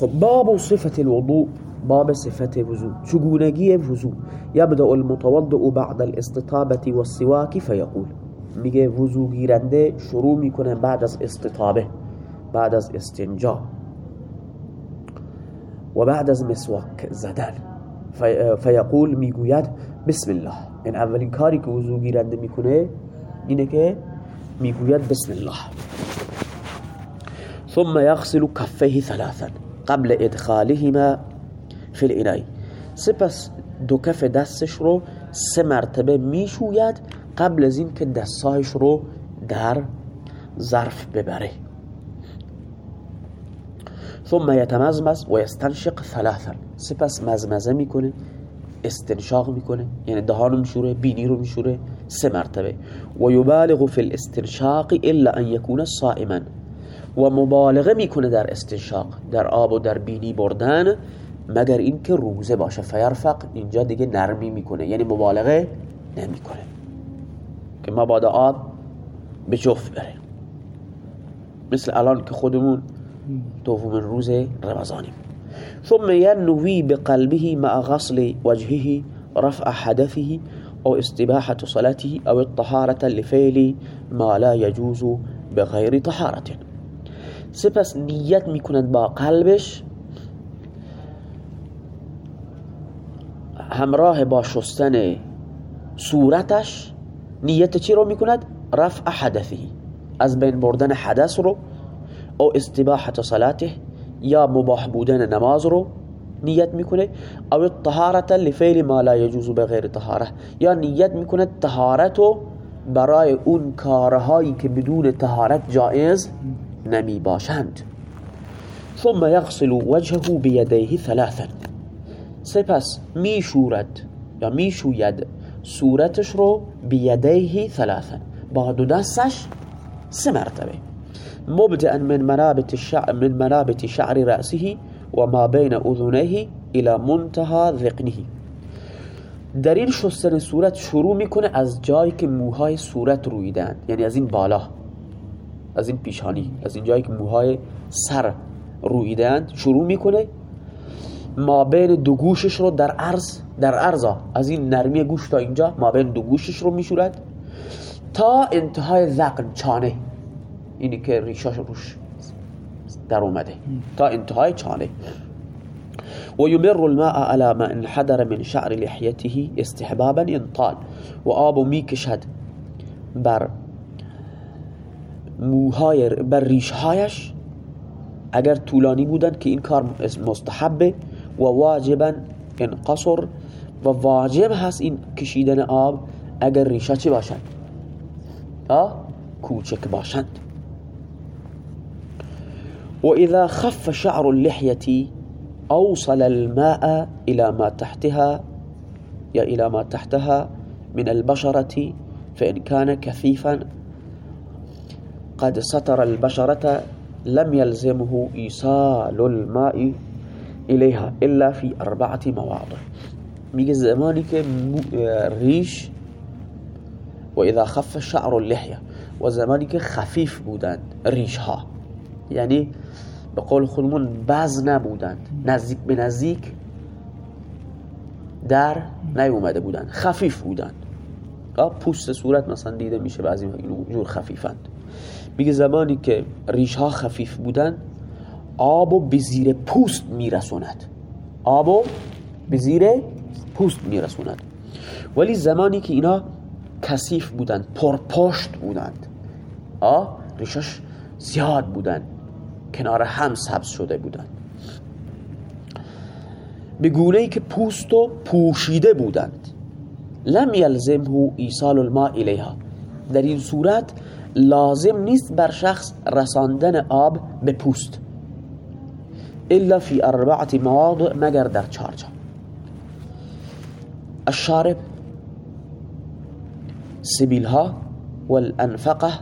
خب باب صفت الوضوء باب صفت وضوء چگونگی وضوء؟ یبدأ المتوضع بعد الاستطابة والسواك فيقول. میگه وضو گیرنده شروع میکنه بعد از استطابه بعد از استنجا. و بعد از مسواک زدن. فیقول میگوید بسم الله. این اولین کاری که وضو گیرنده میکنه اینه که میگوید بسم الله. ثم يغسل كفيه ثلاثا. قبل ادخالهما في الانای سپس دو کف دستش رو سه مرتبه می‌شوید قبل از این که دستایش رو در ظرف ببره. ثم يتمزمز و يستنشق ثلاثا. سپس مزمزه می‌کنه استنشاق می‌کنه یعنی دهان میشوره بینی رو میشوره سه مرتبه. و یبالغ فی الاستنشاق الا ان یکون صائما. و مبالغه می‌کنه در استنشاق در آب و در بینی بردن مگر اینکه روزه باشه. فیرفق اینجا دیگه نرمی می‌کنه یعنی مبالغه نمی‌کنه. که ما بعد آب به جفت بره مثل الان که خودمون دوم روز رمضانیم. ثم ينوي بقلبه مع غسل وجهه رفع حدثه أو استباحة صلاته أو الطهارة لفعل ما لا يجوز بغير طهارة. سپس نیت می‌کند با قلبش. همراه با شستن صورتش نیت چی رو می‌کند؟ رفع حدثی از بین بردن حدث رو. او استباحت صلاته یا مباح بودن نماز رو نیت می‌کنه. او طهارت لفعل ما لا يجوز بغیر طهاره یا نیت می‌کنه طهارت رو برای اون کارهایی که بدون طهارت جائز نمی باشند ثم يغسل وجهه بيديه ثلاثا. سپس میشورد یا می‌شوید صورتش رو بیدیه ثلاثا. با دو دستش سه مرتبه. من منابت الشعر من منابت شعر رأسه وما بين أذنيه إلى منتهى ذقنه در این شستن صورت شروع می‌کنه از جایی که موهای صورت رویدن یعنی از این بالا. از این پیشانی از این جایی که موهای سر رویدند شروع می‌کنه ما بین دو گوشش رو در عرض در عرضا از این نرمی گوش تا اینجا ما بین دو گوشش رو میشورد تا انتهای ذقن چانه اینی که ریشاش روش در اومده. تا انتهای چانه. و یمر الماء على ما انحدر من شعر لحیته استحبابا انطال و آب می‌کشد بر موهای بر ریشهایش اگر طولانی بودن که این کار مستحبه و واجبا انقصر و واجب هست این کشیدن آب اگر ریشه چی باشند کوچک باشند. وإذا خف شعر اللحية أوصل الماء إلى ما تحتها يا إلى ما تحتها من البشرة فإن كان كثيفا قد ستر البشرة لم يلزمه إيصال الماء إليها إلا في أربعة مواضع. میگه زمانی که ریش و اذا خف شعر اللحیه و زمانی که خفیف بودند ریش ها یعنی به قول خودمون بعض نبودند نزدیک به نزدیک در نیومده بودند خفیف بودند پوست صورت مثلا دیده میشه بعضی جور خفیفند میگه زمانی که ریش ها خفیف بودند آبو به زیر پوست میرسوند. آبو به زیر پوست میرسوند. ولی زمانی که اینا کثیف بودند پرپشت بودند آه ریشش زیاد بودند کنار هم سبز شده بودند. به گونه ای که پوست و پوشیده بودند. لم یلزمه ایصال الماء الیها. در این صورت لازم نیست بر شخص رساندن آب به پوست الا فی اربعت مواضع مگر در چهار جا. الشارب سبیل ها والانفقه.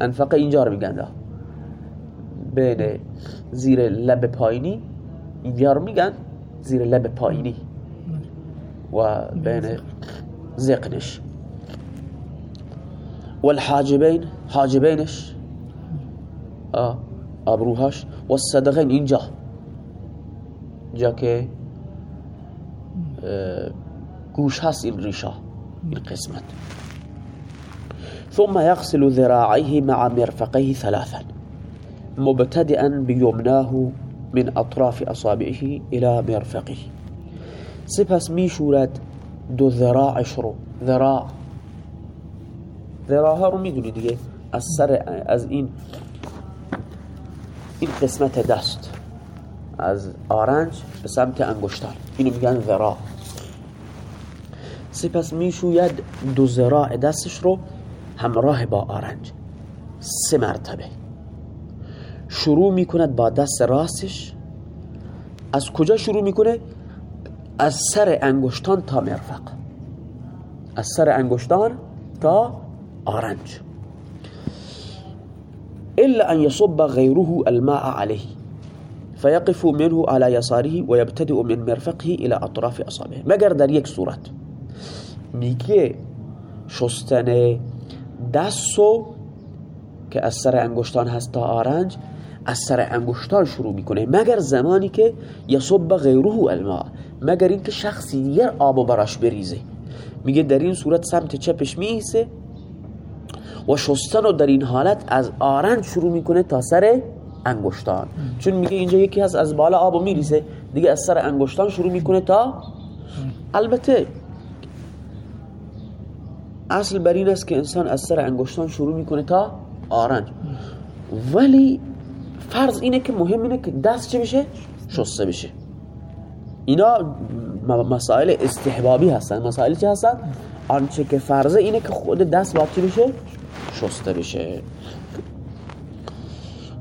انفقه اینجا رو میگن بین زیر لب پایینی اینجا رو میگن زیر لب پایینی. و بین زقنش. والحاجبین حاجبینش أبروهاش. و الصدغین اینجا جا که گوش هست این ریشا این قسمت. ثم يغسل ذراعيه مع مرفقيه ثلاثا مبتدئا بيمناه من أطراف أصابعه إلى مرفقه. سپس میشورد دو ذراعش رو ذراع ذراع ها رو می‌دونی دیگه. از سر از این این قسمت دست. از آرنج به سمت انگشتان. اینو میگن ذراع سپس می‌شوید دو ذراع دستش رو همراه با آرنج. سه مرتبه. شروع می‌کند با دست راستش. از کجا شروع می‌کنه؟ از سر انگشتان تا مرفق. از سر انگشتان تا آرنج إلا أن يصب غيره الماء عليه فيقف منه على يساره ويبتدئ من مرفقه إلى أطراف أصابعه. مگر در یک صورت میگه شستن دستو که از سر انگشتان هست تا آرنج از سر انگشتان شروع میکنه. مگر زمانی که یصب غیره الماء مگر اینکه شخصی دیگر آب براش بریزه. میگه در این صورت سمت چپش میسه و شستن رو در این حالت از آرنج شروع می‌کنه تا سر انگشتان. چون میگه اینجا یکی هست از بالا آبو میریزه. دیگه از سر انگشتان شروع می‌کنه تا البته اصل بر این است که انسان از سر انگشتان شروع می‌کنه تا آرنج. ولی فرض اینه که مهم اینه که دست چه بشه؟ شسته بشه. اینا مسائل استحبابی هستن. مسائل چه هستن؟ آنچه که فرضه اینه که خود دست باید چه بشه؟ شسته بشه.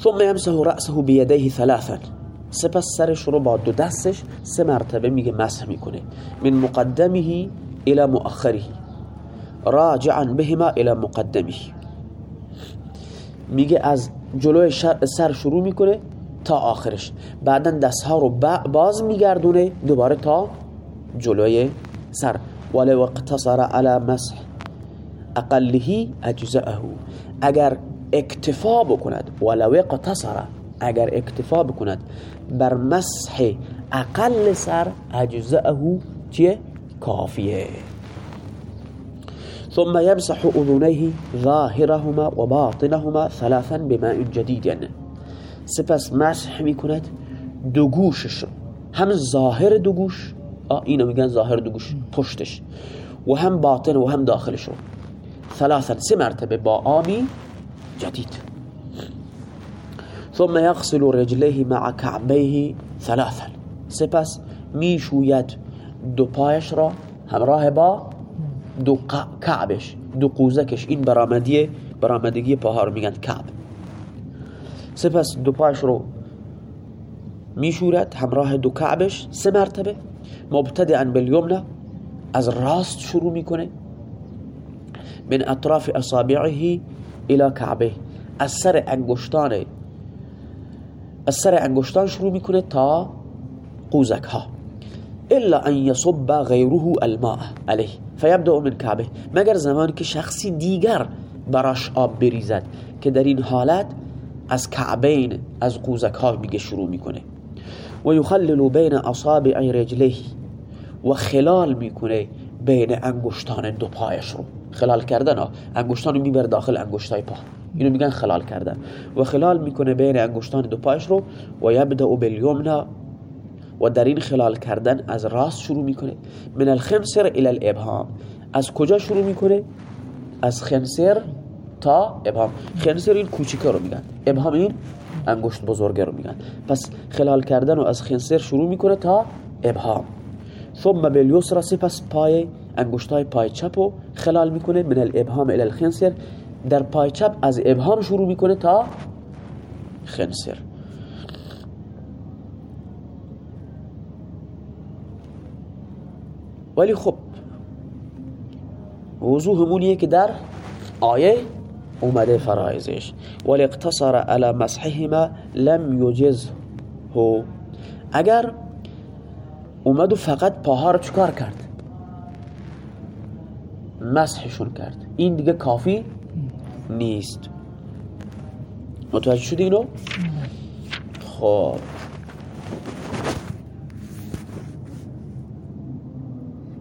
ثم يمسح رأسه بيديه ثلاثا. سپس سرش رو با دو دستش سه مرتبه میگه مسح می‌کنه. من مقدمه الى مؤخره. راجعا بهما الى مقدمه. میگه از جلوی سر شروع می‌کنه تا آخرش. بعدا دستها رو باز میگردونه دوباره تا جلوی سر. ولو اقتصر على مسح. اقله اجزاءه اگر اکتفا بکند ولو اقتصر اگر اکتفا بکند بر مسح اقل سر اجزاءه چیه کافیه ثم يمسح أذنيه ظاهرهما وباطنهما ثلاثا بماء جديد. سپس مسح می‌کند دو گوشش هم ظاهر دو گوش اینو میگن ظاهر دو گوش پشتش. و هم باطن و هم داخلش رو. ثلاثا سه مرتبه با آمی جدید. ثم يغسل رجليه مع كعبيه ثلاثا. سپس می‌شوید دو پایش را همراه با دو کعبش دو قوزکش. این برامدی برامدگی پاها رو میگن کعب. سپس دو پایش رو میشورد همراه دو کعبش سه مرتبه. مبتدعا بالیمنه از راست شروع می‌کنه. من أطراف أصابعه إلى کعبه از سر انگشتان از سر انگشتان شروع میکنه تا قوزک ها إلا أن يصب غيره الماء عليه فيبدأ من کعبه مگر زمانی که شخصی دیگر براش آب بریزد که در این حالت از کعبین از قوزک ها میگه شروع میکنه. و یخلل بین أصابع رجله و خلال میکنه بین انگشتان دو پایش رو. خلال کردن ها. انگشتان رو میبر داخل انگشتای پا. اینو میگن خلال کردن. و خلال می‌کنه بین انگشتان دو پایش رو و یبدأ بالیمنا و در این خلال کردن از راست شروع می‌کنه. من الخنصر الى الابهام. از کجا شروع می‌کنه؟ از خنصر تا ابهام. خنصر این کوچیکه رو میگن. ابهام این انگشت بزرگه رو میگن. پس خلال کردن و از خنصر شروع می‌کنه تا ابهام. ثم بالیسرا سپس پای انگشتای پای چپ خلال می‌کنه من الابهام الى الخنصر. در پای چپ از ابهام شروع می‌کنه تا خنصر. ولی خب وضوح همونیه که در آیه اومده فرائزش ولی اقتصر على مسحهما لم هو اگر اومد و فقط پاها رو چکار کرد؟ مسحشون کرد. این دیگه کافی نیست. متوجه شدی اینو؟ خب.